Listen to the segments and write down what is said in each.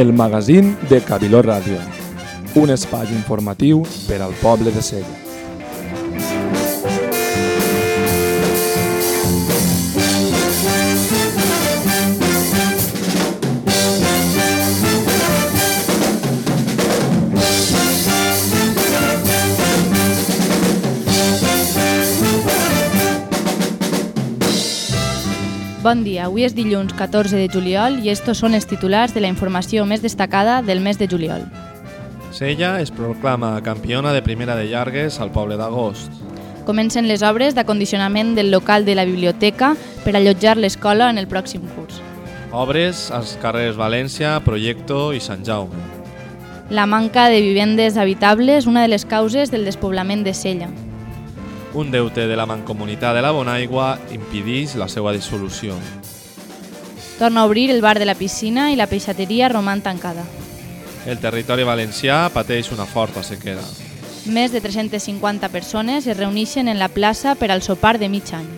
el magazín de Cabiló Ràdio, un espai informatiu per al poble de Sella. Bon dia, avui és dilluns 14 de juliol i estos són els titulars de la informació més destacada del mes de juliol. Sella es proclama campiona de primera de llargues al poble d'Agost. Comencen les obres d'acondicionament del local de la biblioteca per allotjar l'escola en el pròxim curs. Obres als carrers València, Proyecto i Sant Jaume. La manca de vivendes habitables una de les causes del despoblament de Sella. Un deute de la Mancomunitat de la Bonaigua impedeix la seva dissolució. Torna a obrir el bar de la piscina i la peixateria roman tancada. El territori valencià pateix una forta sequera. Més de 350 persones es reuneixen en la plaça per al sopar de mig any.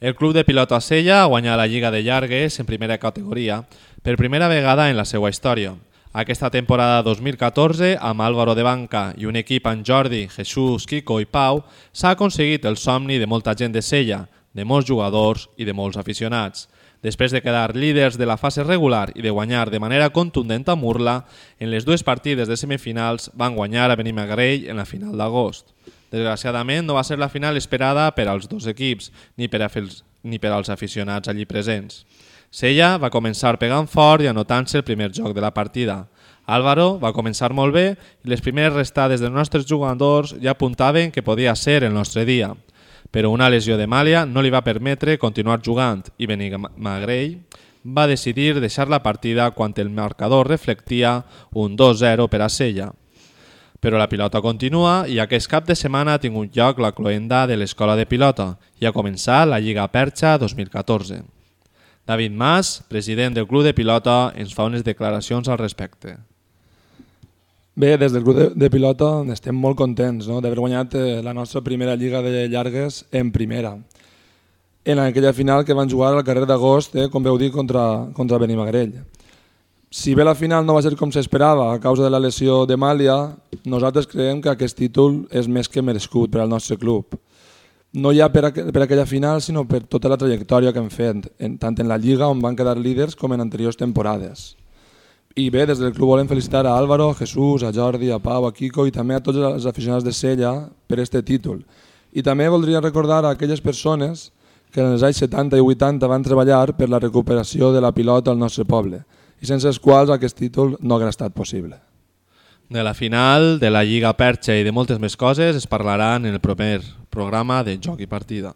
El club de pilota Sella guanya la Lliga de Llargues en primera categoria per primera vegada en la seva història. Aquesta temporada 2014, amb Álvaro de Banca i un equip amb Jordi, Jesús, Kiko i Pau, s'ha aconseguit el somni de molta gent de Sella, de molts jugadors i de molts aficionats. Després de quedar líders de la fase regular i de guanyar de manera contundent a Murla, en les dues partides de semifinals van guanyar a Benimagrell en la final d'agost. Desgraciadament no va ser la final esperada per als dos equips ni per, a fils, ni per als aficionats allí presents. Sella va començar pegant fort i anotant-se el primer joc de la partida. Álvaro va començar molt bé i les primeres restades dels nostres jugadors ja apuntaven que podia ser el nostre dia. Però una lesió de Màlia no li va permetre continuar jugant i Benimagrell va decidir deixar la partida quan el marcador reflectia un 2-0 per a Sella. Però la pilota continua i aquest cap de setmana ha tingut lloc la cloenda de l'Escola de Pilota i ha començat la Lliga Perxa 2014. David Mas, president del Club de Pilota, ens fa unes declaracions al respecte. Bé, des del grup de, de pilota estem molt contents no? d'haver guanyat eh, la nostra primera lliga de llargues en primera. En aquella final que van jugar al carrer d'agost, eh, com veu dir, contra, contra Benimagrell. Si bé la final no va ser com s'esperava a causa de la lesió de Màlia, nosaltres creiem que aquest títol és més que merescut per al nostre club. No ja per, a, per aquella final, sinó per tota la trajectòria que hem fet, en, tant en la Lliga, on van quedar líders, com en anteriors temporades. I bé, des del club volem felicitar a Álvaro, a Jesús, a Jordi, a Pau, a Kiko i també a tots els aficionats de Sella per este títol. I també voldria recordar a aquelles persones que en els anys 70 i 80 van treballar per la recuperació de la pilota al nostre poble i sense els quals aquest títol no hauria estat possible. De la final, de la Lliga Perxa i de moltes més coses es parlaran en el proper programa de Joc i Partida.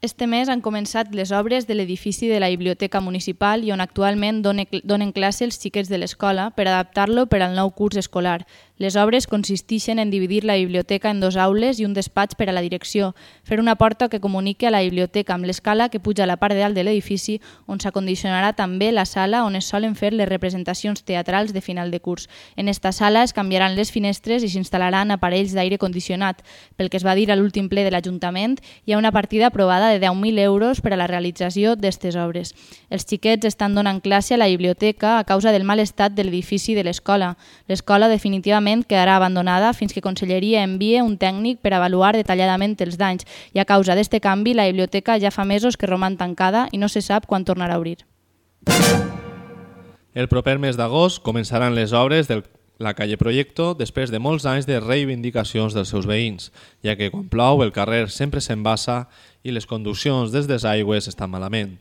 Este mes han començat les obres de l'edifici de la Biblioteca Municipal i on actualment donen classe els xiquets de l'escola per adaptar-lo per al nou curs escolar. Les obres consisteixen en dividir la biblioteca en dos aules i un despatx per a la direcció, fer una porta que comuniqui a la biblioteca amb l'escala que puja a la part de dalt de l'edifici, on s'acondicionarà també la sala on es solen fer les representacions teatrals de final de curs. En esta sala es canviaran les finestres i s'instal·laran aparells d'aire condicionat. Pel que es va dir a l'últim ple de l'Ajuntament, hi ha una partida aprovada de 10.000 euros per a la realització d'aquestes obres. Els xiquets estan donant classe a la biblioteca a causa del mal estat de l'edifici de l'escola. L'escola definitivament probablement quedarà abandonada fins que Conselleria envie un tècnic per avaluar detalladament els danys i a causa d'este canvi la biblioteca ja fa mesos que roman tancada i no se sap quan tornarà a obrir. El proper mes d'agost començaran les obres del la calle Proyecto després de molts anys de reivindicacions dels seus veïns, ja que quan plou el carrer sempre s'embassa i les conduccions des des aigües estan malament.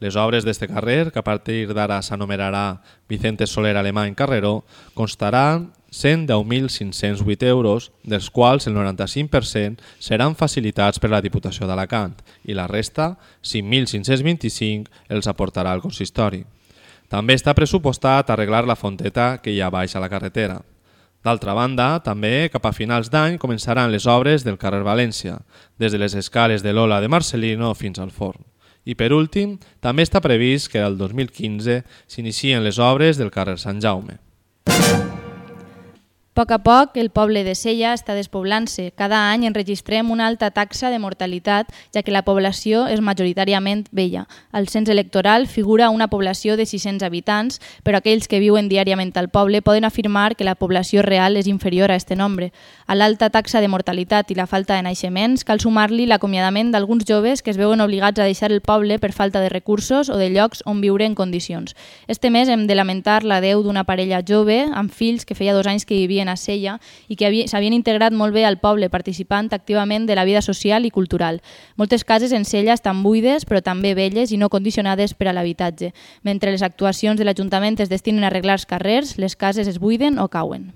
Les obres d'este carrer, que a partir d'ara s'anomenarà Vicente Soler Alemany Carreró, constaran 110.508 euros, dels quals el 95% seran facilitats per la Diputació d'Alacant i la resta, 5.525, els aportarà el consistori. També està pressupostat arreglar la fonteta que hi ha baix a la carretera. D'altra banda, també cap a finals d'any començaran les obres del carrer València, des de les escales de l'Ola de Marcelino fins al forn. I per últim, també està previst que el 2015 s'inicien les obres del carrer Sant Jaume. A poc a poc, el poble de Sella està despoblant-se. Cada any enregistrem una alta taxa de mortalitat, ja que la població és majoritàriament vella. Al cens electoral figura una població de 600 habitants, però aquells que viuen diàriament al poble poden afirmar que la població real és inferior a aquest nombre. A l'alta taxa de mortalitat i la falta de naixements cal sumar-li l'acomiadament d'alguns joves que es veuen obligats a deixar el poble per falta de recursos o de llocs on viure en condicions. Este mes hem de lamentar la deu d'una parella jove amb fills que feia dos anys que vivien a Sella i que s'havien integrat molt bé al poble participant activament de la vida social i cultural. Moltes cases en Sella estan buides però també velles i no condicionades per a l'habitatge. Mentre les actuacions de l'Ajuntament es destinen a arreglar els carrers, les cases es buiden o cauen.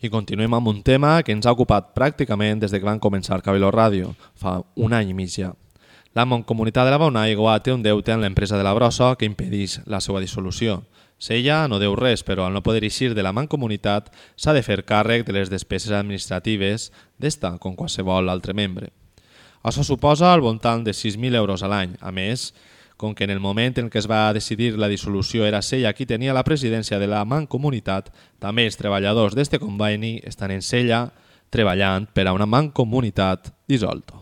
I continuem amb un tema que ens ha ocupat pràcticament des de que van començar Cabelo Ràdio, fa un any i mig ja. La Mancomunitat de la Bonaigua té un deute amb l'empresa de la Brossa que impedeix la seva dissolució. Sella no deu res, però al no poder eixir de la mancomunitat s'ha de fer càrrec de les despeses administratives d'esta, com qualsevol altre membre. Això suposa al voltant de 6.000 euros a l'any. A més, com que en el moment en què es va decidir la dissolució era Sella qui tenia la presidència de la mancomunitat, també els treballadors d'este conveni estan en Sella treballant per a una mancomunitat dissolta.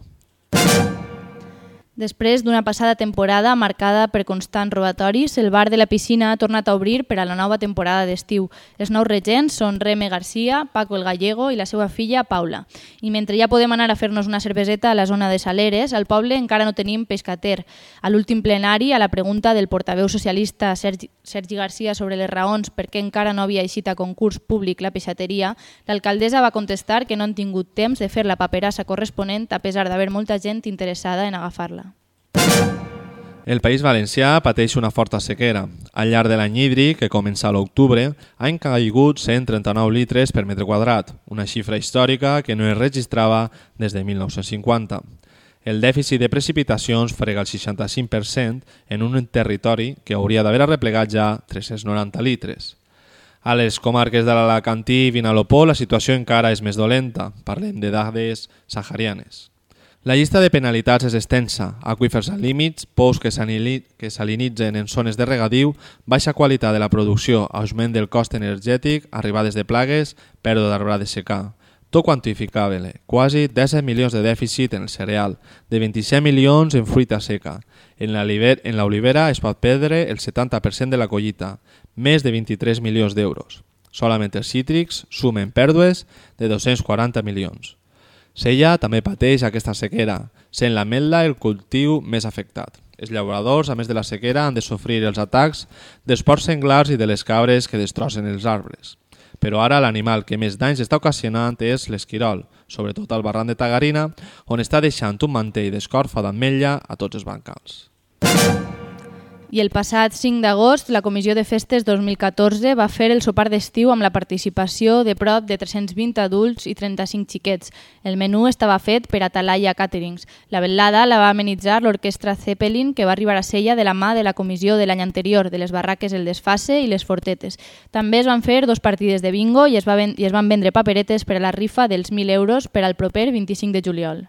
Després d'una passada temporada marcada per constants robatoris, el bar de la piscina ha tornat a obrir per a la nova temporada d'estiu. Els nous regents són Reme Garcia, Paco el Gallego i la seva filla Paula. I mentre ja podem anar a fer-nos una cerveseta a la zona de Saleres, al poble encara no tenim pescater. A l'últim plenari, a la pregunta del portaveu socialista Sergi, Sergi Garcia sobre les raons per què encara no havia eixit a concurs públic la peixateria, l'alcaldessa va contestar que no han tingut temps de fer la paperassa corresponent a pesar d'haver molta gent interessada en agafar-la. El País Valencià pateix una forta sequera. Al llarg de l'any hídric, que comença a l'octubre, han caigut 139 litres per metre quadrat, una xifra històrica que no es registrava des de 1950. El dèficit de precipitacions frega el 65% en un territori que hauria d'haver arreplegat ja 390 litres. A les comarques de l'Alacantí i Vinalopó la situació encara és més dolenta. Parlem de dades saharianes. La llista de penalitats és extensa, aquífers al límits, pous que salinitzen en zones de regadiu, baixa qualitat de la producció, augment del cost energètic, arribades de plagues, pèrdua d'arbre de secar. Tot quantificable, quasi 17 milions de dèficit en el cereal, de 27 milions en fruita seca. En l'olivera es pot perdre el 70% de la collita, més de 23 milions d'euros. Solament els cítrics sumen pèrdues de 240 milions. Sella també pateix aquesta sequera, sent la l'ametla el cultiu més afectat. Els llauradors, a més de la sequera, han de sofrir els atacs dels porcs senglars i de les cabres que destrossen els arbres. Però ara l'animal que més danys està ocasionant és l'esquirol, sobretot al barran de Tagarina, on està deixant un mantell d'escorfa d'ametlla a tots els bancals. I el passat 5 d'agost, la Comissió de Festes 2014 va fer el sopar d'estiu amb la participació de prop de 320 adults i 35 xiquets. El menú estava fet per Atalaya Caterings. La velada la va amenitzar l'orquestra Zeppelin, que va arribar a Sella de la mà de la comissió de l'any anterior, de les barraques El Desfase i les Fortetes. També es van fer dos partides de bingo i es, va i es van vendre paperetes per a la rifa dels 1.000 euros per al proper 25 de juliol.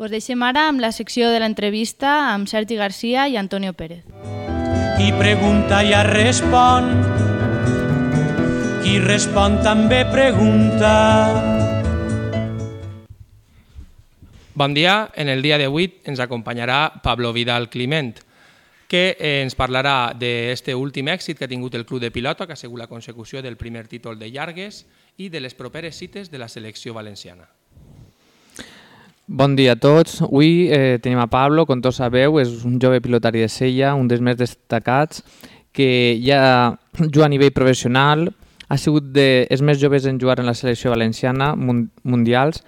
Vos deixem ara amb la secció de l'entrevista amb Sergi Garcia i Antonio Pérez. Qui pregunta ja respon, qui respon també pregunta. Bon dia, en el dia d'avui ens acompanyarà Pablo Vidal Climent, que ens parlarà d'aquest últim èxit que ha tingut el club de pilota, que ha sigut la consecució del primer títol de llargues i de les properes cites de la selecció valenciana. Bon dia a tots. Avui eh, tenim a Pablo, com tots sabeu, és un jove pilotari de sella, un dels més destacats, que ja juga a nivell professional, ha sigut de, més joves en jugar en la selecció valenciana mundials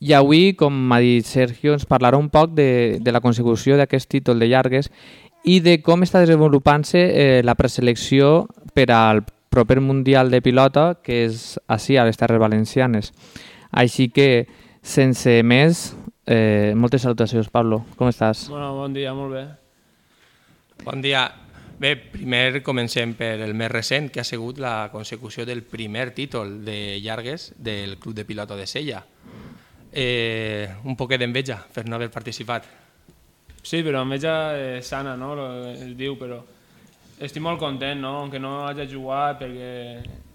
i avui, com ha dit Sergio, ens parlarà un poc de, de la consecució d'aquest títol de llargues i de com està desenvolupant-se eh, la preselecció per al proper Mundial de Pilota, que és així, a les Terres Valencianes. Així que, sense més, eh, moltes salutacions, Pablo. Com estàs? Bueno, bon dia, molt bé. Bon dia. Bé, primer comencem per el més recent, que ha sigut la consecució del primer títol de llargues del Club de Pilota de Sella. eh, un poquet d'enveja per no haver participat. Sí, però enveja eh, sana, no? Lo- Es diu, però estic molt content, no? Aunque no hagi jugat perquè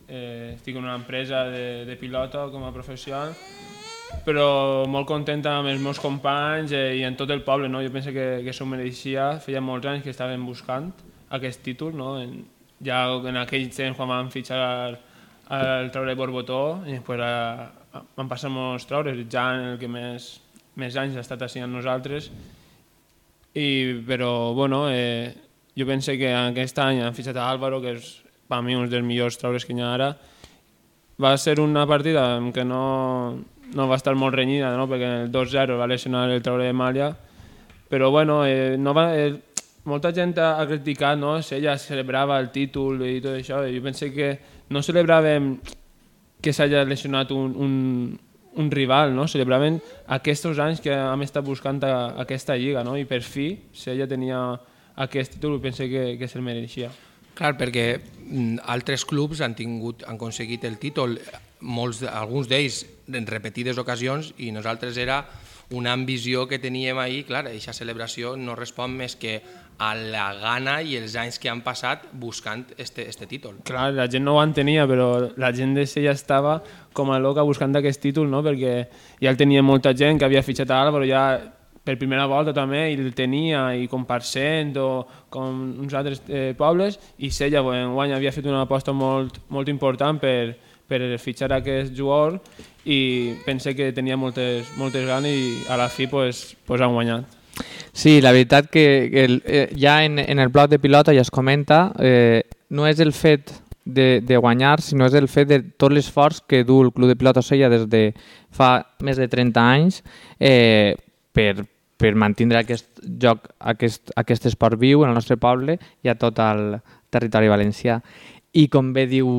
eh, estic en una empresa de, de pilota com a professional, però molt content amb els meus companys eh, i en tot el poble, no? Jo penso que, que s'ho mereixia, feia molts anys que estaven buscant aquest títol, no? En, ja en aquell temps quan vam fitxar al, al treure Borbotó, i després a, a, van passar molts traures, ja en el que més, més anys ha estat així amb nosaltres, i, però bueno, eh, jo penso que aquest any han fitxat a Álvaro, que és per mi un dels millors traures que hi ha ara. Va ser una partida en què no, no va estar molt renyida, no? perquè en el 2-0 va lesionar el traure de Malla, però bueno, eh, no va, eh, molta gent ha, criticat, no? si ella celebrava el títol i tot això, i jo penso que no celebràvem que s'hagi lesionat un, un, un rival, no? celebraven aquests anys que hem estat buscant a, aquesta lliga, no? i per fi, si ella tenia aquest títol, penso que, que se'l mereixia. Clar, perquè mm, altres clubs han tingut han aconseguit el títol, molts, alguns d'ells en repetides ocasions, i nosaltres era una ambició que teníem ahir, clar, aquesta celebració no respon més que a la gana i els anys que han passat buscant este, este títol. Clar, la gent no ho entenia, però la gent de Sella estava com a loca buscant aquest títol, no? perquè ja el tenia molta gent que havia fitxat a Álvaro ja per primera volta també, i el tenia, i com Parcent o com uns altres eh, pobles, i Sella en guany havia fet una aposta molt, molt important per, per fitxar aquest jugador i pense que tenia moltes, moltes ganes i a la fi pues, pues han guanyat. Sí, la veritat que, que el, eh, ja en, en el bloc de pilota ja es comenta, eh, no és el fet de, de guanyar, sinó és el fet de tot l'esforç que du el Club de Pilota Sella des de fa més de 30 anys eh, per, per mantenir aquest joc, aquest, aquest esport viu en el nostre poble i a tot el territori valencià. I com bé diu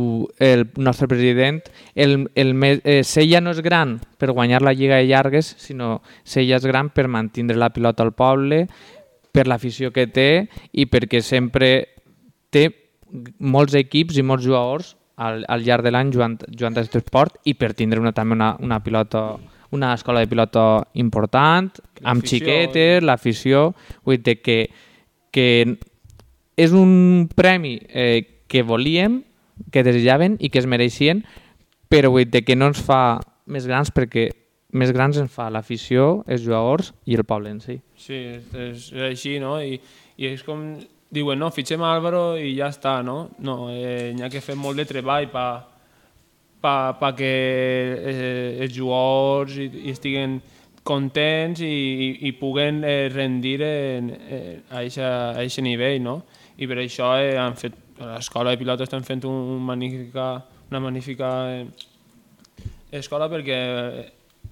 el nostre president, el, el, eh, Sella no és gran per guanyar la Lliga de Llargues, sinó Sella és gran per mantenir la pilota al poble, per l'afició que té i perquè sempre té molts equips i molts jugadors al, al llarg de l'any jugant, jugant a aquest esport i per tindre una, també una, una pilota una escola de pilota important, amb L'afició, xiquetes, l'afició, vull dir que, que és un premi eh, que volíem, que desitjaven i que es mereixien, però vull dir que no ens fa més grans perquè més grans ens fa l'afició, els jugadors i el poble en si. Sí, és, és, així, no? I, I és com... Diuen, no, fitxem a Álvaro i ja està, no? No, eh, n'hi ha que fer molt de treball pa, pa, pa que eh, els jugadors i, i estiguen contents i, i, i puguen eh, rendir en, eh, a aquest nivell, no? I per això eh, han fet, a l'escola de pilotes estan fent un, un magnífica, una magnífica eh, escola perquè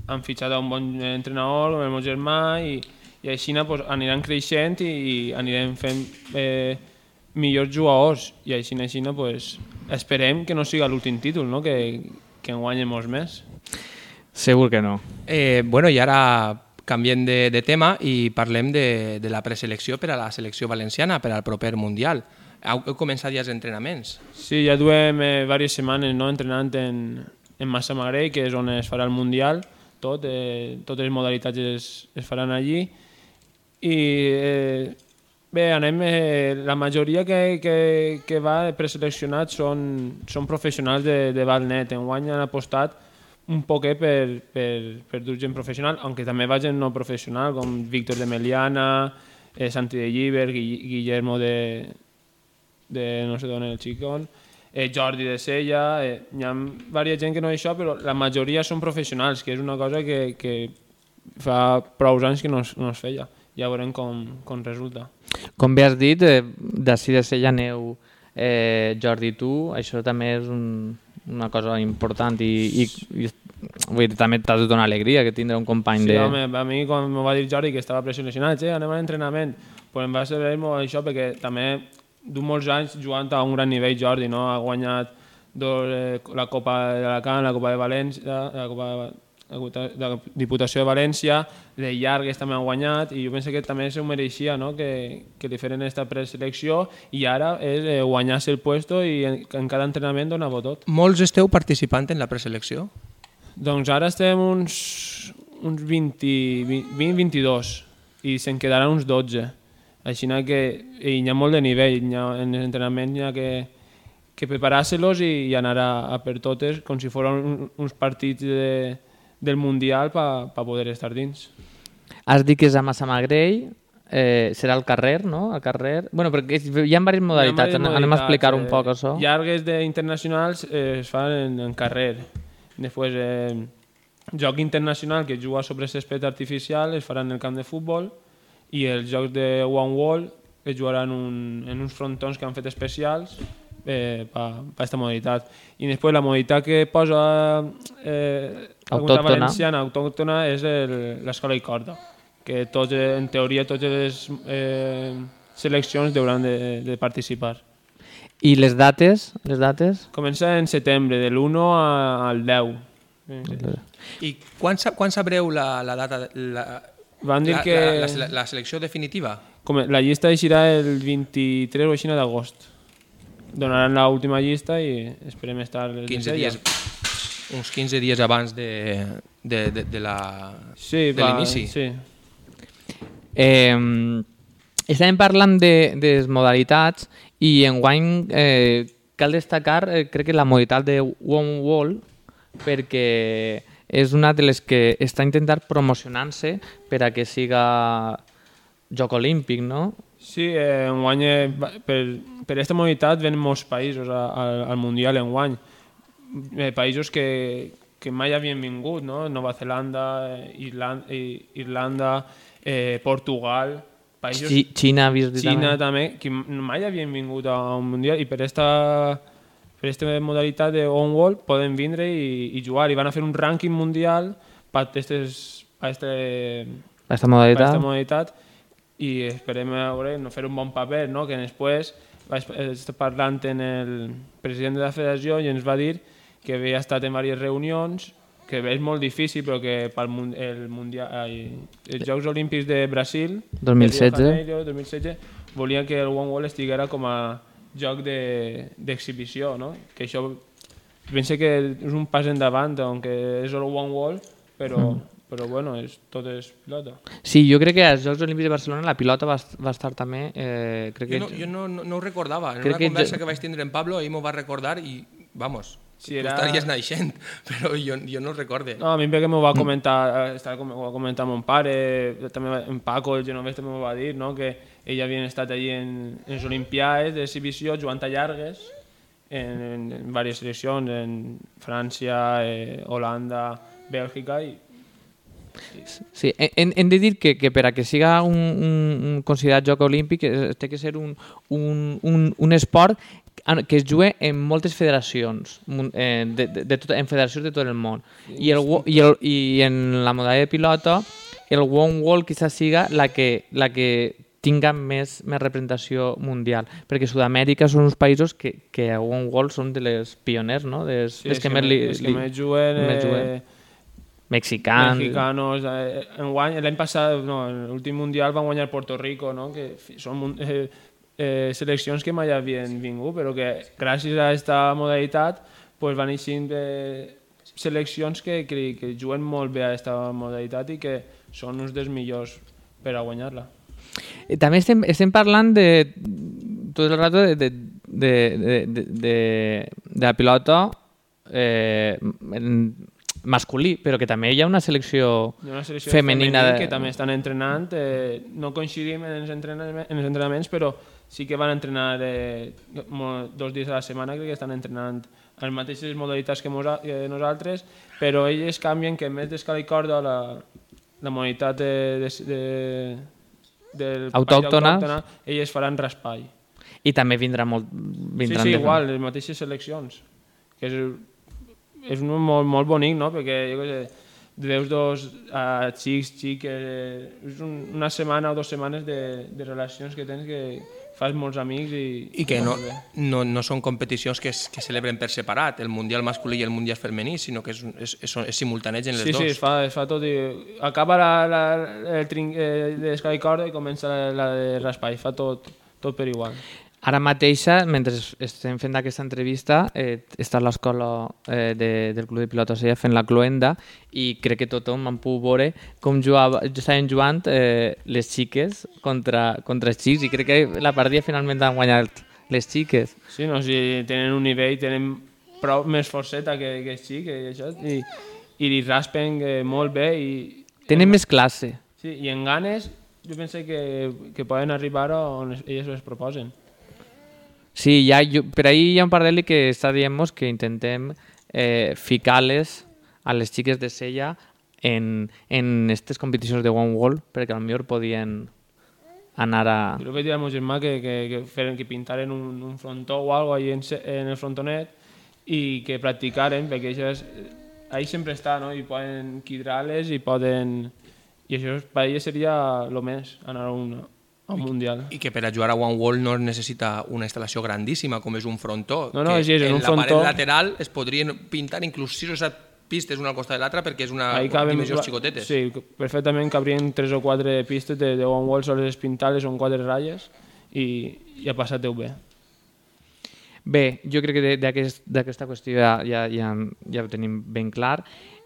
han fitxat a un bon entrenador, el meu germà, i, i així pues, aniran creixent i, i anirem fent eh, millors jugadors. I així, així pues, esperem que no siga l'últim títol, no? que, que en guanyi molts més. Segur que no. Eh, bueno, i ara canviem de, de tema i parlem de, de la preselecció per a la selecció valenciana, per al proper Mundial. Heu, heu començat ja els entrenaments? Sí, ja duem eh, diverses setmanes no, entrenant en, en Massa Magrell, que és on es farà el Mundial, tot, eh, totes les modalitats es, es faran allí. I eh, bé, anem, eh, la majoria que, que, que va preseleccionats són, són professionals de, de Valnet. Enguany han apostat un poquet per, per, per dur gent professional, aunque també va gent no professional, com Víctor de Meliana, eh, Santi de Lliber, Gui- Guillermo de, de no sé d'on el xicón, eh, Jordi de Sella, eh, hi ha diversa gent que no és això, però la majoria són professionals, que és una cosa que, que fa prou anys que no es, no es feia. Ja veurem com, com resulta. Com bé has dit, eh, d'ací de Sella aneu eh, Jordi tu, això també és un, una cosa important i, i, i vull dir, també t'ha de donar alegria que tindre un company Sí, de... home, a mi quan em va dir Jordi que estava pressionat, eh, anem a l'entrenament, pues em va servir molt això perquè també du molts anys jugant a un gran nivell Jordi, no? ha guanyat dos, eh, la Copa d'Alacant, la Copa de València, la Copa de, la Copa de la Diputació de València, de llargues també han guanyat i jo penso que també s'ho mereixia no? que, que li feren aquesta preselecció i ara és eh, guanyar-se el puesto i en, en cada entrenament donar-ho tot. Molts esteu participant en la preselecció? Doncs ara estem uns, uns 20-22 i se'n quedaran uns 12. Així que hi ha molt de nivell, ha, en l'entrenament hi ha que, que preparar-se-los i, i anar a, a per totes com si fossin uns partits de, del Mundial per pa, pa poder estar dins. Has dit que és a Massamagrell, eh, serà al carrer, no? Al carrer... bueno, perquè hi ha diverses modalitats, Hi ha anem a explicar un eh, poc això. Llargues d'internacionals eh, es fan en, en carrer. Després, eh, joc internacional que juga sobre césped artificial es farà en el camp de futbol i els jocs de One Wall es jugaran un, en uns frontons que han fet especials eh, per aquesta modalitat. I després la modalitat que posa eh, Autòctona. valenciana autòctona és el- l'escola i corda, que tots, en teoria totes les eh, seleccions hauran de, de participar. I les dates? Les dates? Comença en setembre, de l'1 al 10. Eh, I quan, quan sabreu la, la data, la, Van dir la, que la, la, la selecció definitiva? com, la llista eixirà el 23 o així d'agost. Donaran l'última llista i esperem estar... el 15 dia. dies, uns 15 dies abans de, de, de, de la, sí, de va, l'inici. Sí. Eh, estàvem parlant de, de les modalitats i enguany eh, cal destacar, eh, crec que la modalitat de One Wall perquè és una de les que està intentant promocionant-se per a que siga joc olímpic, no? Sí, eh, enguany, eh, per, per aquesta modalitat venen molts països a, a, al Mundial enguany. Eh, països que, que mai havien vingut, no? Nova Zelanda, Irlanda, Irlanda eh, Portugal, països... Xi- Xina, Xina també, que mai havien vingut a un Mundial i per esta, per esta modalitat de on wall poden vindre i, i jugar. I van a fer un rànquing mundial per aquestes, per este, Aquesta modalitat. aquesta modalitat i esperem a veure, no fer un bon paper, no? que després vaig estar parlant amb el president de la federació i ens va dir que havia estat en diverses reunions, que és molt difícil, però que pel el mundial, els Jocs Olímpics de Brasil, 2016. de Rio de Janeiro, 2016, volien que el One Wall estiguera com a joc de- d'exhibició, no? que això penso que és un pas endavant, aunque és el One Wall, però, però bueno, és, tot és pilota. Sí, jo crec que als Jocs Olímpics de Barcelona la pilota va, va estar també... Eh, crec que... Jo no, jo no, no, no ho recordava. En Crec una que conversa jo- que vaig tindre en Pablo, ell m'ho va recordar i, vamos, tu era- estaries naixent, però jo, jo no el recorde. No, a mi perquè m'ho va comentar, eh, estava, com- ho va comentar mon pare, també en Paco, el genovès també m'ho va dir, no? que ells havien estat allí en, en les Olimpiades d'exhibició jugant a llargues en, en, en diverses seleccions, en França, eh, Holanda, Bèlgica i Sí, hem, hem de dir que, que per a que siga un, un, un considerat joc olímpic eh, té que ser un, un, un, un esport que es juga en moltes federacions, eh, de, de, de tot, en federacions de tot el món. I, el, i, el, I en la modalitat de pilota, el One Wall quizás siga la que, la que tinga més, més representació mundial, perquè Sud-amèrica són uns països que, que a One Wall són de les pioners, no? Des, sí, des és que, més li, que li, més juguen, més juguen. eh, mexicans... mexicanos. Eh, l'any passat, no, l'últim Mundial van guanyar Puerto Rico, no? que són eh, eh, seleccions que mai havien vingut, però que gràcies a aquesta modalitat pues, van eixint de seleccions que, que, que juguen molt bé a aquesta modalitat i que són uns dels millors per a guanyar-la. Eh, També estem, estem parlant de tot el rato de, de, de, de, de, de, la pilota eh, masculí, però que també hi ha una selecció Hi ha una selecció femenina femení de- que també estan entrenant, eh, no coincidim en els, entrenaments, en els entrenaments, però sí que van entrenar eh, dos dies a la setmana, crec que estan entrenant en les mateixes modalitats que, mosa, que nosaltres, però ells canvien que en més d'escala i corda la, la modalitat de, de, de, del país Autòctones. autòctona, ells faran raspall. i també vindrà molt... Sí, Vindran sí, de- igual, les mateixes seleccions. Que és, és un molt, molt bonic, no? Perquè, jo què sé, veus dos uh, xics, xiques... Eh, és un, una setmana o dues setmanes de, de relacions que tens que fas molts amics i... I que no, no, no són competicions que es, que celebren per separat, el Mundial masculí i el Mundial femení, sinó que és, és, és, és simultaneig en les Sí, dos. sí, es fa, es fa tot i... Acaba la, la, el trin, eh, de i corda i comença la, la de raspall, fa tot, tot per igual. Ara mateixa, mentre estem fent aquesta entrevista, eh, està a l'escola eh, de, del Club de Pilota Sella fent la cloenda i crec que tothom han pogut veure com jugava, estaven jugant eh, les xiques contra, contra els xics i crec que la partida finalment han guanyat les xiques. Sí, no, si tenen un nivell, tenen prou més forceta que, que els xics i això, i, i li raspen eh, molt bé i... Tenen més classe. Sí, i en ganes jo penso que, que poden arribar on elles es proposen. Sí, ja, jo, per ahir hi ha un par d'ells que està dient que intentem eh, ficar-les a les xiques de Sella en, aquestes competicions de One Wall, perquè millor podien anar a... Jo el vaig dir al meu germà que, que, que, feren, que pintaren un, un frontó o alguna cosa en, en el frontonet i que practicaren, perquè això és, ahí sempre està, no? i poden quidrar-les i poden... I això per elles seria el més, anar a un, al Mundial. I que per a jugar a One Wall no es necessita una instal·lació grandíssima com és un frontó. No, no, que sí, és en un la frontó... paret lateral es podrien pintar inclús 6 o 7 pistes una al costat de l'altra perquè és una caben, dimensions xicotetes. Sí, perfectament cabrien 3 o 4 pistes de, de One Wall, soles pintades, són 4 ratlles i, i ha passat Déu bé. Bé, jo crec que d'aquesta aquest, qüestió ja, ja, ja, ja ho tenim ben clar.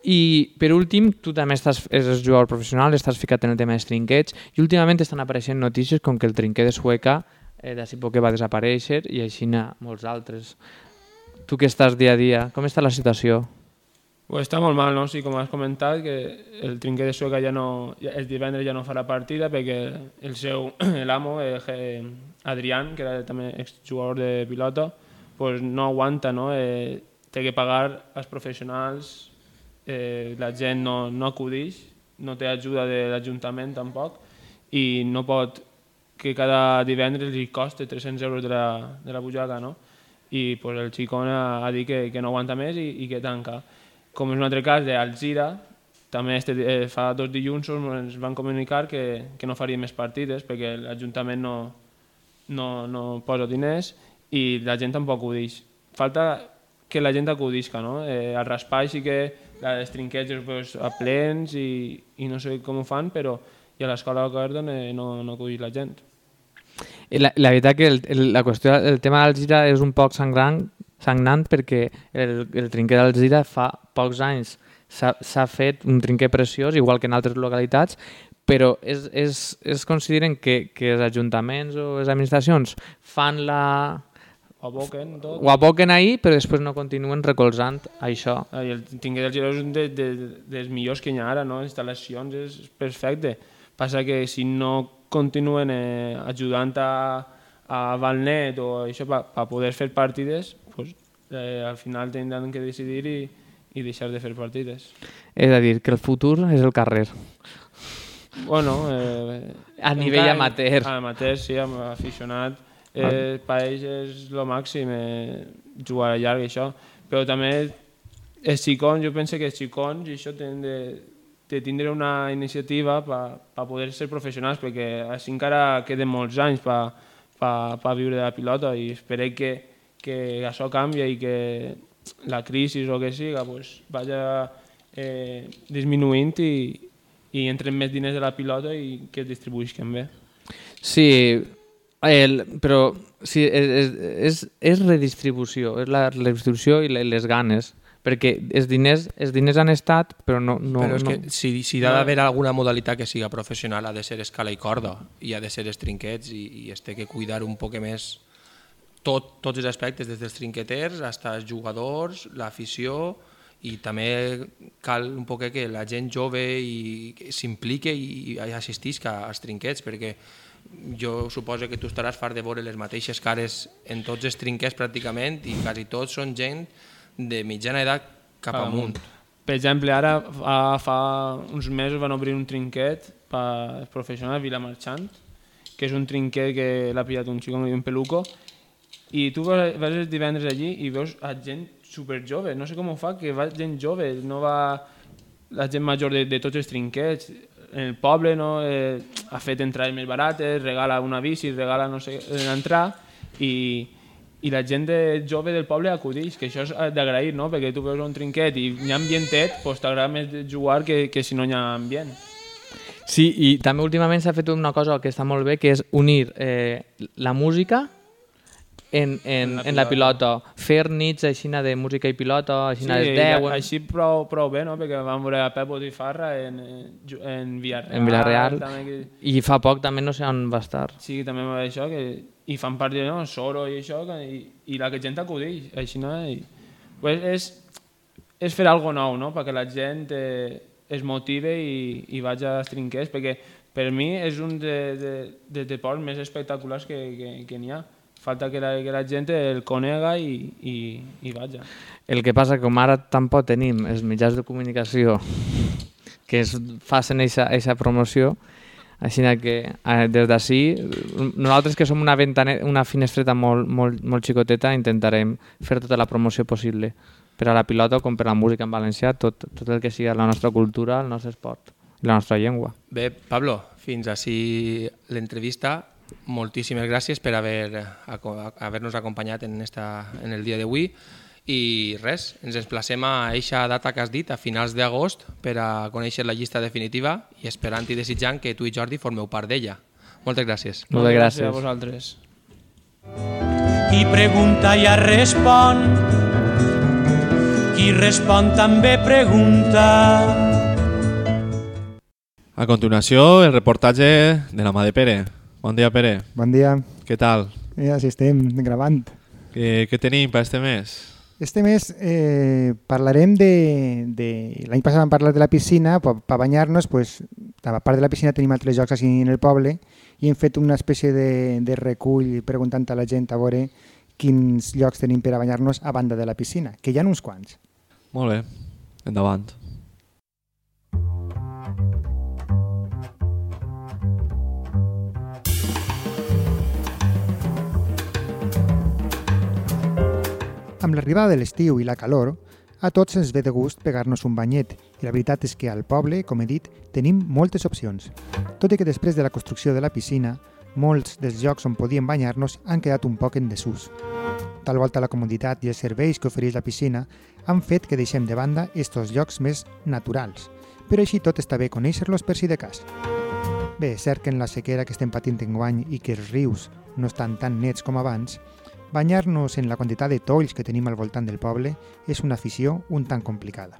I per últim, tu també estàs, és jugador professional, estàs ficat en el tema dels trinquets i últimament estan apareixent notícies com que el trinquet de Sueca eh, d'ací poc que va desaparèixer i així molts altres. Tu que estàs dia a dia, com està la situació? Pues està molt mal, no? Sí, com has comentat, que el trinquet de Sueca ja no, el divendres ja no farà partida perquè el seu l'amo, eh, Adrián, que era també exjugador de pilota, pues no aguanta, no? Eh, té que pagar als professionals eh, la gent no, no acudix, no té ajuda de l'Ajuntament tampoc i no pot que cada divendres li costa 300 euros de la, de la butxaca, no? I pues, el xicón ha, ha dit que, que no aguanta més i, i que tanca. Com és un altre cas d'Alzira, també este, eh, fa dos dilluns ens van comunicar que, que no faria més partides perquè l'Ajuntament no, no, no posa diners i la gent tampoc acudix. Falta que la gent acudisca, no? Eh, al raspall sí que els trinquets pues, a plens i, i no sé com ho fan, però i a l'escola de Cardon eh, no, no acull la gent. La, la veritat que el, el, la qüestió, el tema d'Alzira és un poc sangrant, sagnant perquè el, el trinquet d'Alzira fa pocs anys s'ha fet un trinquet preciós, igual que en altres localitats, però es, es, es consideren que, que els ajuntaments o les administracions fan la, aboquen tot. Ho aboquen ahir, però després no continuen recolzant això. I el Tinguet del Giró és un de, de, dels millors que hi ha ara, no? instal·lacions és perfecte. Passa que si no continuen eh, ajudant a, a Valnet o això per pa poder fer partides, pues, eh, al final tindran que decidir i, i deixar de fer partides. És a dir, que el futur és el carrer. Bueno, eh, a nivell amateur. Amateur, sí, aficionat eh, per ells és el màxim eh, jugar a llarg i això, però també els xicons, jo penso que els xicons i això tenen de, de tindre una iniciativa per pa poder ser professionals, perquè així encara queden molts anys per pa, pa viure de la pilota i esperem que, que això canvi i que la crisi o que siga pues, vaya eh, disminuint i, i entren més diners de la pilota i que es distribuïsquen bé. Sí, el, però sí, és, és, és redistribució, és la redistribució i les ganes, perquè els diners, els diners han estat, però no... no però és no. que si, si ha d'haver alguna modalitat que siga professional, ha de ser escala i corda, i ha de ser els trinquets, i, i es té que cuidar un poc més tot, tots els aspectes, des dels trinqueters fins als jugadors, l'afició, i també cal un poc que la gent jove s'implique i, i assistisca als trinquets, perquè jo suposo que tu estaràs fart de veure les mateixes cares en tots els trinquets pràcticament i quasi tots són gent de mitjana edat cap amunt. Per exemple, ara fa, fa uns mesos van obrir un trinquet per professional Vilamarxant, que és un trinquet que l'ha pillat un xico un peluco, i tu vas, vas els divendres allí i veus a gent super jove, no sé com ho fa, que va gent jove, no va la gent major de, de tots els trinquets, en el poble no, eh, ha fet entrades més barates, regala una bici, regala no sé, entrar i, i la gent de, jove del poble acudix, que això és d'agrair, no? perquè tu veus un trinquet i hi ha ambientet, doncs t'agrada més jugar que, que si no hi ha ambient. Sí, i també últimament s'ha fet una cosa que està molt bé, que és unir eh, la música en, en, la en la pilota. pilota. Fer nits així de música i pilota, així Sí, de i 10... així prou, prou bé, no? perquè vam veure a Pep Botifarra en, en, Villarreal. en Villarreal. Que, I fa poc també no sé on va estar. sí, també va això, que, i fan part de no? Soro i això, que, i, i la que gent acudeix, així no? I, pues és, és fer algo nou, no? perquè la gent eh, es motive i, i vagi als trinquers, perquè per mi és un de, de, de deports més espectaculars que, que, que n'hi ha. Falta que la, que la gent el conega i, i, i vaja. El que passa que com ara tampoc tenim els mitjans de comunicació que es facin aquesta promoció, així que eh, des d'ací, nosaltres que som una, ventane, una finestreta molt, molt, molt xicoteta, intentarem fer tota la promoció possible per a la pilota com per a la música en valencià, tot, tot el que sigui la nostra cultura, el nostre esport i la nostra llengua. Bé, Pablo, fins així l'entrevista. Moltíssimes gràcies per haver, haver-nos acompanyat en, esta, en el dia d'avui i res, ens emplacem a eixa data que has dit, a finals d'agost, per a conèixer la llista definitiva i esperant i desitjant que tu i Jordi formeu part d'ella. Moltes gràcies. Moltes gràcies. a vosaltres. Qui pregunta ja respon, qui respon també pregunta. A continuació, el reportatge de la mà de Pere. Bon dia, Pere. Bon dia. Què tal? Ja si estem gravant. Què, què tenim per este mes? Este mes eh, parlarem de... de L'any passat vam parlar de la piscina, per, per banyar-nos, pues, a part de la piscina tenim altres jocs així en el poble i hem fet una espècie de, de recull preguntant a la gent a veure quins llocs tenim per a banyar-nos a banda de la piscina, que hi ha uns quants. Molt bé, endavant. Amb l'arribada de l'estiu i la calor, a tots ens ve de gust pegar-nos un banyet i la veritat és que al poble, com he dit, tenim moltes opcions. Tot i que després de la construcció de la piscina, molts dels llocs on podíem banyar-nos han quedat un poc en desús. Tal volta la comoditat i els serveis que ofereix la piscina han fet que deixem de banda estos llocs més naturals, però així tot està bé conèixer-los per si de cas. Bé, és cert que en la sequera que estem patint enguany i que els rius no estan tan nets com abans, banyar-nos en la quantitat de tolls que tenim al voltant del poble és una afició un tant complicada.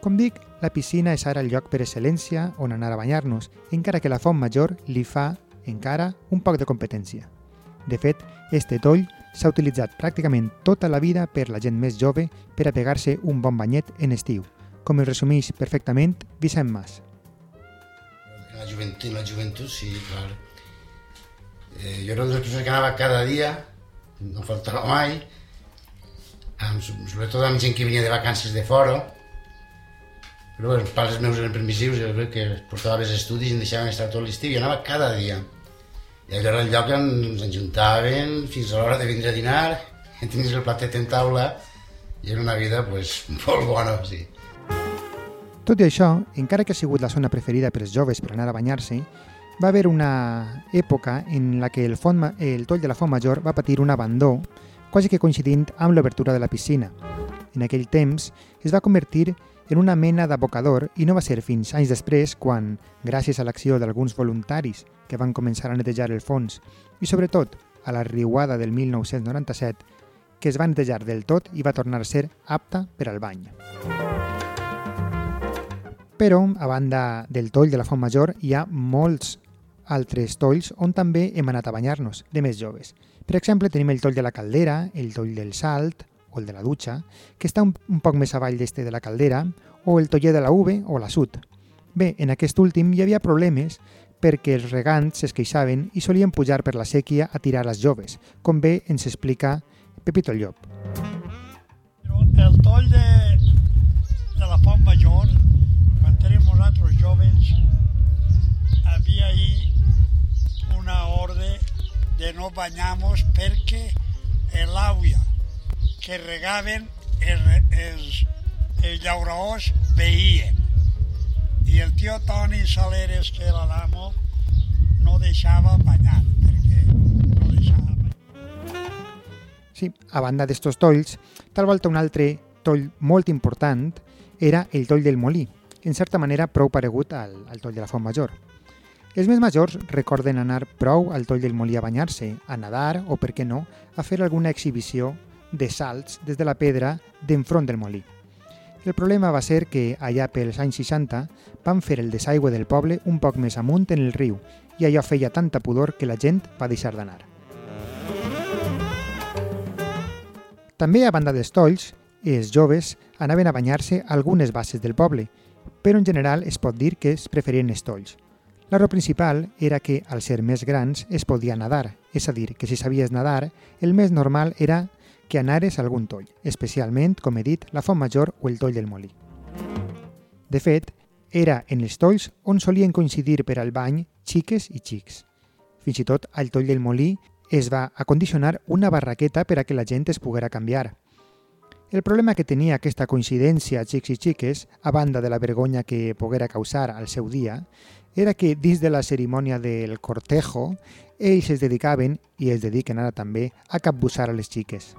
Com dic, la piscina és ara el lloc per excel·lència on anar a banyar-nos, encara que la Font Major li fa, encara, un poc de competència. De fet, este toll s'ha utilitzat pràcticament tota la vida per la gent més jove per a pegar-se un bon banyet en estiu, com el resumeix perfectament Vicent Mas. La joventut, en la joventut sí, clar. Eh, jo era una de les persones que anava cada dia, no faltava mai, amb, sobretot amb gent que venia de vacances de fora, però bé, els pares meus eren permissius, jo crec que els portava als estudis i em deixaven estar tot l'estiu i anava cada dia. I allò era el lloc on ens enjuntaven fins a l'hora de vindre a dinar, tenies el platet en taula, i era una vida pues, molt bona, sí. Tot i això, encara que ha sigut la zona preferida per joves per anar a banyar-se, va haver una època en la que el, font, el toll de la Font Major va patir un abandó, quasi que coincidint amb l'obertura de la piscina. En aquell temps es va convertir en una mena d'abocador i no va ser fins anys després quan, gràcies a l'acció d'alguns voluntaris que van començar a netejar el fons i sobretot a la riuada del 1997, que es va netejar del tot i va tornar a ser apta per al bany. Però, a banda del toll de la Font Major, hi ha molts altres tolls on també hem anat a banyar-nos, de més joves. Per exemple, tenim el toll de la Caldera, el toll del Salt, o el de la Dutxa, que està un, un poc més avall d'este de la Caldera, o el toller de la Uve o la Sud. Bé, en aquest últim hi havia problemes perquè els regants es queixaven i solien pujar per la sèquia a tirar les joves, com bé ens explica Pepito Llop. El toll de, de la Font Major, quan érem nosaltres joves, havia ahí una ordre de no banyar-nos perquè l'aigua que regaven els, els, els llauraors veien. I el tio Toni Saleres, que era l'amo, no deixava banyar, perquè no deixava banyar. Sí, a banda d'estos tolls, tal volta un altre toll molt important era el toll del Molí, en certa manera prou paregut al, al toll de la Font Major. Els més majors recorden anar prou al toll del molí a banyar-se, a nadar o, per què no, a fer alguna exhibició de salts des de la pedra d'enfront del molí. El problema va ser que, allà pels anys 60, van fer el desaigüe del poble un poc més amunt en el riu i allò feia tanta pudor que la gent va deixar d'anar. També, a banda dels tolls, els joves anaven a banyar-se algunes bases del poble, però en general es pot dir que es preferien els tolls. La raó principal era que, al ser més grans, es podia nadar, és a dir, que si sabies nadar, el més normal era que anares a algun toll, especialment, com he dit, la Font Major o el toll del Molí. De fet, era en els tolls on solien coincidir per al bany xiques i xics. Fins i tot al toll del Molí es va acondicionar una barraqueta per a que la gent es poguera canviar. El problema que tenia aquesta coincidència xics i xiques, a banda de la vergonya que poguera causar al seu dia, era que dins de la cerimònia del cortejo, ells es dedicaven, i es dediquen ara també, a capbussar a les xiques.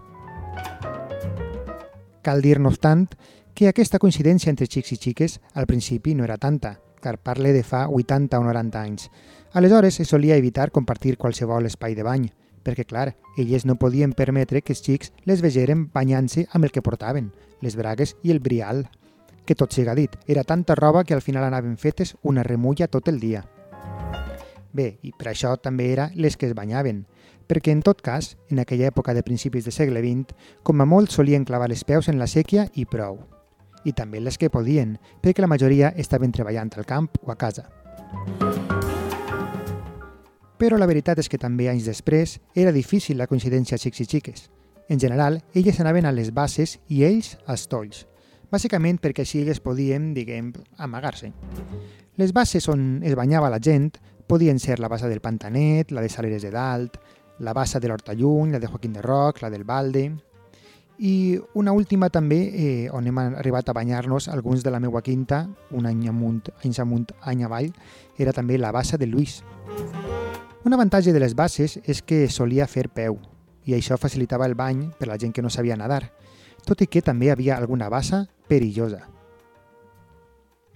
Cal dir, no obstant, que aquesta coincidència entre xics i xiques al principi no era tanta, car parle de fa 80 o 90 anys. Aleshores es solia evitar compartir qualsevol espai de bany, perquè, clar, elles no podien permetre que els xics les vegeren banyant-se amb el que portaven, les bragues i el brial. Que tot siga dit, era tanta roba que al final anaven fetes una remulla tot el dia. Bé, i per això també era les que es banyaven, perquè en tot cas, en aquella època de principis del segle XX, com a molt solien clavar els peus en la sèquia i prou. I també les que podien, perquè la majoria estaven treballant al camp o a casa. Però la veritat és que també anys després era difícil la coincidència xics i xiques. En general, elles anaven a les bases i ells als tolls, bàsicament perquè així elles podien, diguem, amagar-se. Les bases on es banyava la gent podien ser la bassa del Pantanet, la de Saleres de Dalt, la bassa de l'Hortalluny, la de Joaquín de Roc, la del Balde, i una última també, eh, on hem arribat a banyar-nos alguns de la meua quinta, un any amunt, anys amunt, any avall, era també la bassa de Lluís. Un avantatge de les basses és que solia fer peu, i això facilitava el bany per la gent que no sabia nadar, tot i que també havia alguna bassa perillosa.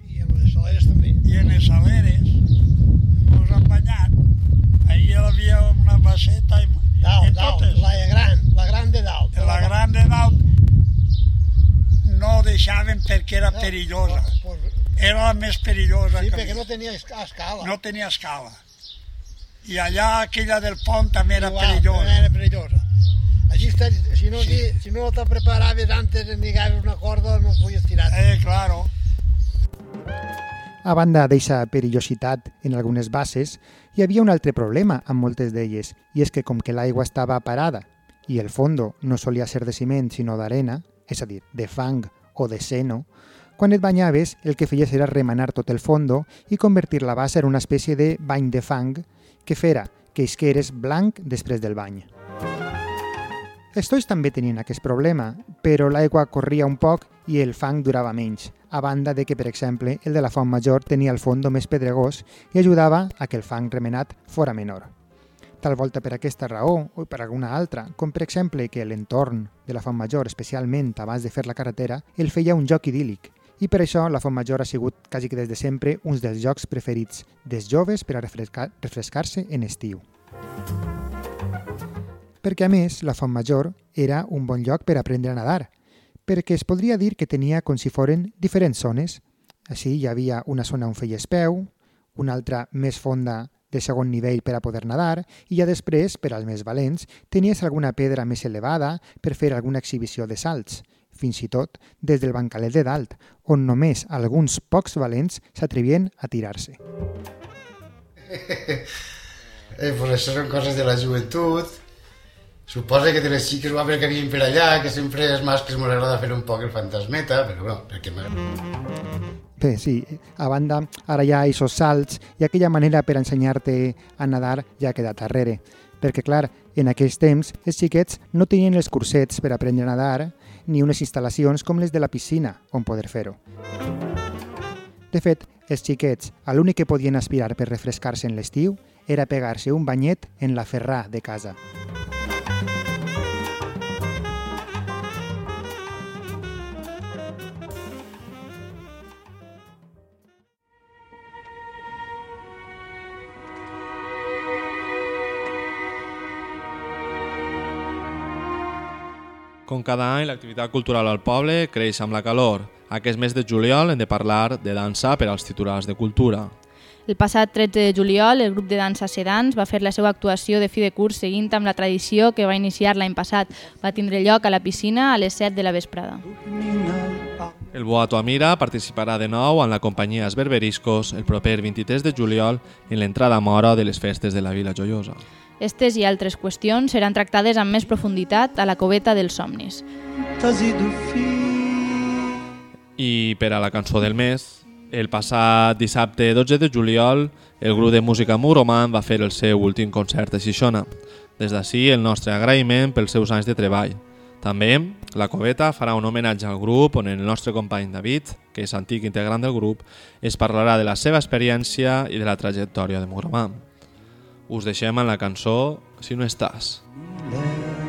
I en les saleres també. I en les saleres ens han banyat. Ahir hi havia una basseta i Dalt, en dalt, totes. la gran, la gran de dalt. En la gran de dalt no deixaven perquè era perillosa. Era la més perillosa. sí, que perquè no tenia esca- escala. no tenia escala. I allà aquella del pont també era Igual, perillosa. Era perillosa. Així, està, si no, sí. si no te preparaves antes de lligar una corda, no podies tirar. Eh, claro. A banda d'eixa perillositat en algunes bases, hi havia un altre problema amb moltes d'elles, i és que com que l'aigua estava parada i el fondo no solia ser de ciment sinó d'arena, és a dir, de fang o de seno, quan et banyaves el que feies era remenar tot el fondo i convertir la bassa en una espècie de bany de fang que fera que isqueres blanc després del bany. Els tolls també tenien aquest problema, però l'aigua corria un poc i el fang durava menys, a banda de que, per exemple, el de la Font Major tenia el fondo més pedregós i ajudava a que el fang remenat fora menor. Tal volta per aquesta raó o per alguna altra, com per exemple que l'entorn de la Font Major, especialment abans de fer la carretera, el feia un joc idíl·lic, i per això la Font Major ha sigut, quasi que des de sempre, un dels jocs preferits dels joves per a refrescar- refrescar-se en estiu. Perquè, a més, la Font Major era un bon lloc per aprendre a nadar, perquè es podria dir que tenia com si foren diferents zones. Així hi havia una zona on feies peu, una altra més fonda de segon nivell per a poder nadar i ja després, per als més valents, tenies alguna pedra més elevada per fer alguna exhibició de salts, fins i tot des del bancalet de dalt, on només alguns pocs valents s'atrevien a tirar-se. Eh, pues això són coses de la joventut. Suposa que de les xiques haver que havien per allà, que sempre els mascles ens agrada fer un poc el fantasmeta, però bueno, perquè m'agrada. Bé, sí, a banda, ara hi ha salts i aquella manera per ensenyar-te a nadar ja ha quedat darrere. Perquè, clar, en aquells temps els xiquets no tenien els cursets per aprendre a nadar ni unes instal·lacions com les de la piscina on poder fer-ho. De fet, els xiquets l'únic que podien aspirar per refrescar-se en l'estiu era pegar-se un banyet en la ferrà de casa. Com cada any, l'activitat cultural al poble creix amb la calor. Aquest mes de juliol hem de parlar de dansa per als titulars de cultura. El passat 13 de juliol, el grup de dansa Sedans va fer la seva actuació de fi de curs seguint amb la tradició que va iniciar l'any passat. Va tindre lloc a la piscina a les 7 de la vesprada. El Boato Amira participarà de nou en la companyia Esberberiscos el proper 23 de juliol en l'entrada mora de les festes de la Vila Joiosa. Estes i altres qüestions seran tractades amb més profunditat a la coveta dels somnis. I per a la cançó del mes, el passat dissabte 12 de juliol, el grup de música Muroman va fer el seu últim concert a Xixona. Des d'ací, el nostre agraïment pels seus anys de treball. També, la Coveta farà un homenatge al grup on el nostre company David, que és antic integrant del grup, es parlarà de la seva experiència i de la trajectòria de Muroman. Us deixem en la cançó Si no estàs. Quan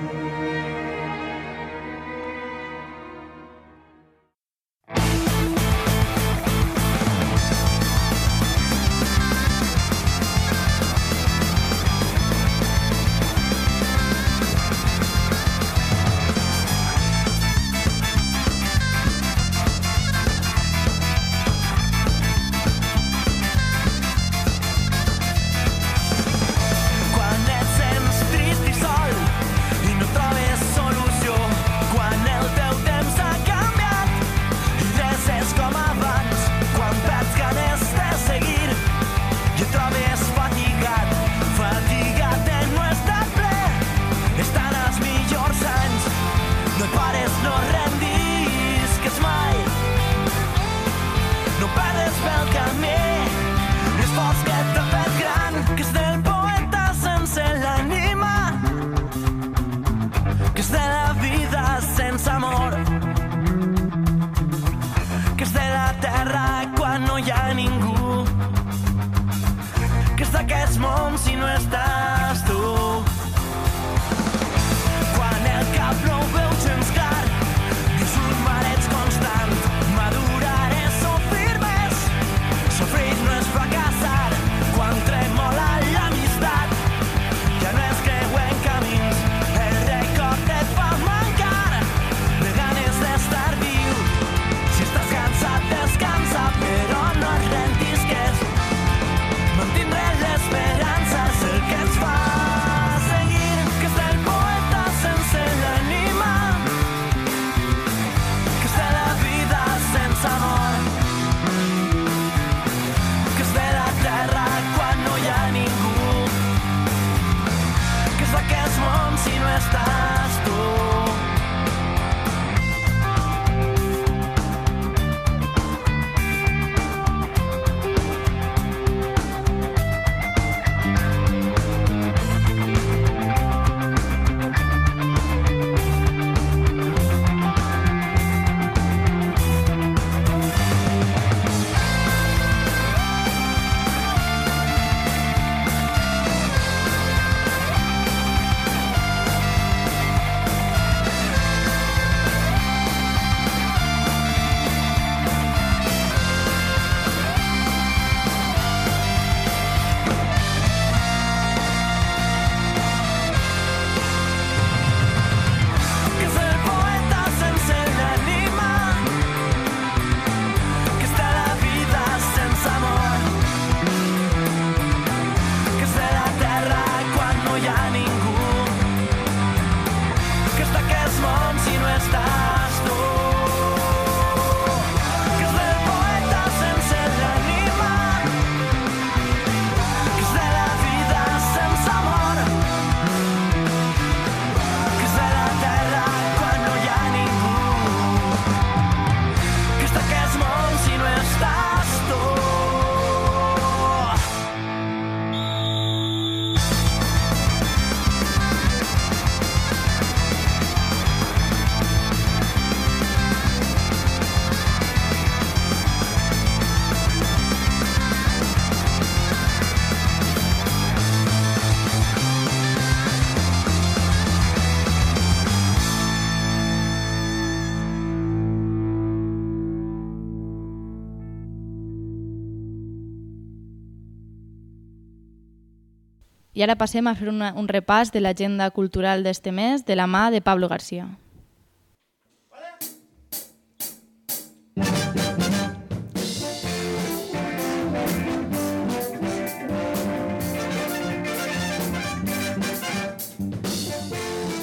I ara passem a fer una, un repàs de l'agenda cultural d'este mes de la mà de Pablo García.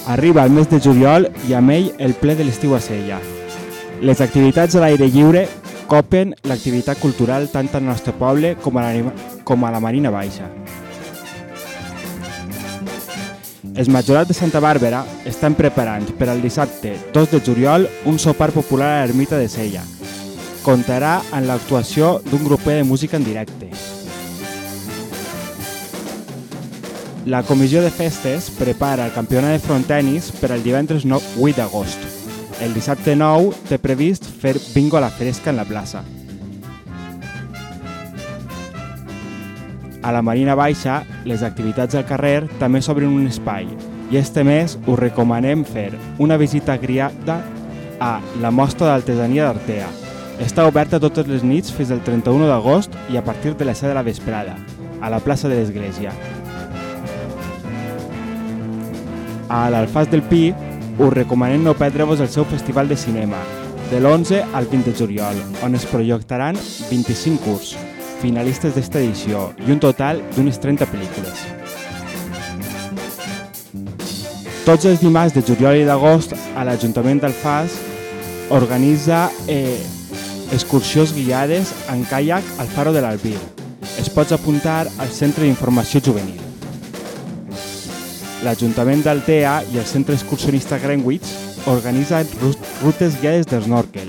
Arriba el mes de juliol i amb ell el ple de l'estiu a Sella. Les activitats a l'aire lliure copen l'activitat cultural tant al nostre poble com a la, com a la Marina Baixa. Els majorats de Santa Bàrbara estan preparant per al dissabte 2 de juliol un sopar popular a l'ermita de Sella. Comptarà amb l'actuació d'un grupet de música en directe. La comissió de festes prepara el campionat de frontenis per al divendres 9, 8 d'agost. El dissabte 9 té previst fer bingo a la fresca en la plaça. A la Marina Baixa, les activitats al carrer també s'obren un espai i este mes us recomanem fer una visita guiada a la mostra d'artesania d'Artea. Està oberta totes les nits fins al 31 d'agost i a partir de les 7 de la vesprada, a la plaça de l'Església. A l'Alfàs del Pi us recomanem no perdre-vos el seu festival de cinema, de l'11 al 20 de juliol, on es projectaran 25 curs, finalistes d'esta edició, i un total d'unes 30 pel·lícules. Tots els dimarts de juliol i d'agost a l'Ajuntament d'Alfàs organitza eh, excursions guiades en caiac al Faro de l'Albir. Es pots apuntar al Centre d'Informació Juvenil. L'Ajuntament d'Altea i el Centre Excursionista Greenwich organitzen rutes guiades d'esnorkel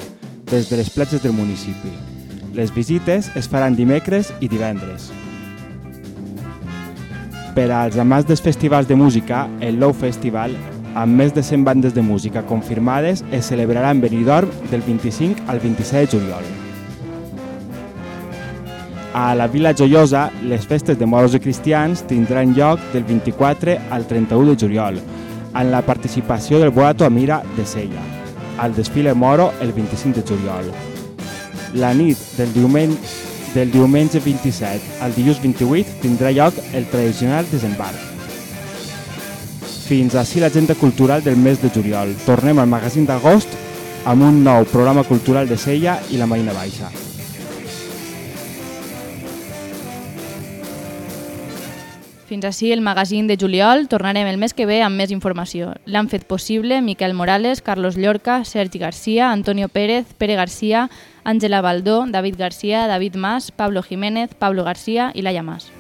des de les platges del municipi. Les visites es faran dimecres i divendres. Per als amants dels festivals de música, el Low Festival, amb més de 100 bandes de música confirmades, es celebrarà en Benidorm del 25 al 27 de juliol. A la Vila Joiosa, les festes de moros i cristians tindran lloc del 24 al 31 de juliol, amb la participació del Boato Amira de Sella, al desfile moro el 25 de juliol. La nit del diumenge, del diumenge 27 al dilluns 28 tindrà lloc el tradicional desembarc. Fins així l'agenda cultural del mes de juliol. Tornem al magazín d'agost amb un nou programa cultural de Sella i la Marina Baixa. Fins així el magazín de juliol. Tornarem el mes que ve amb més informació. L'han fet possible Miquel Morales, Carlos Llorca, Sergi Garcia, Antonio Pérez, Pere Garcia, Àngela Baldó, David García, David Mas, Pablo Jiménez, Pablo García i Laia Mas.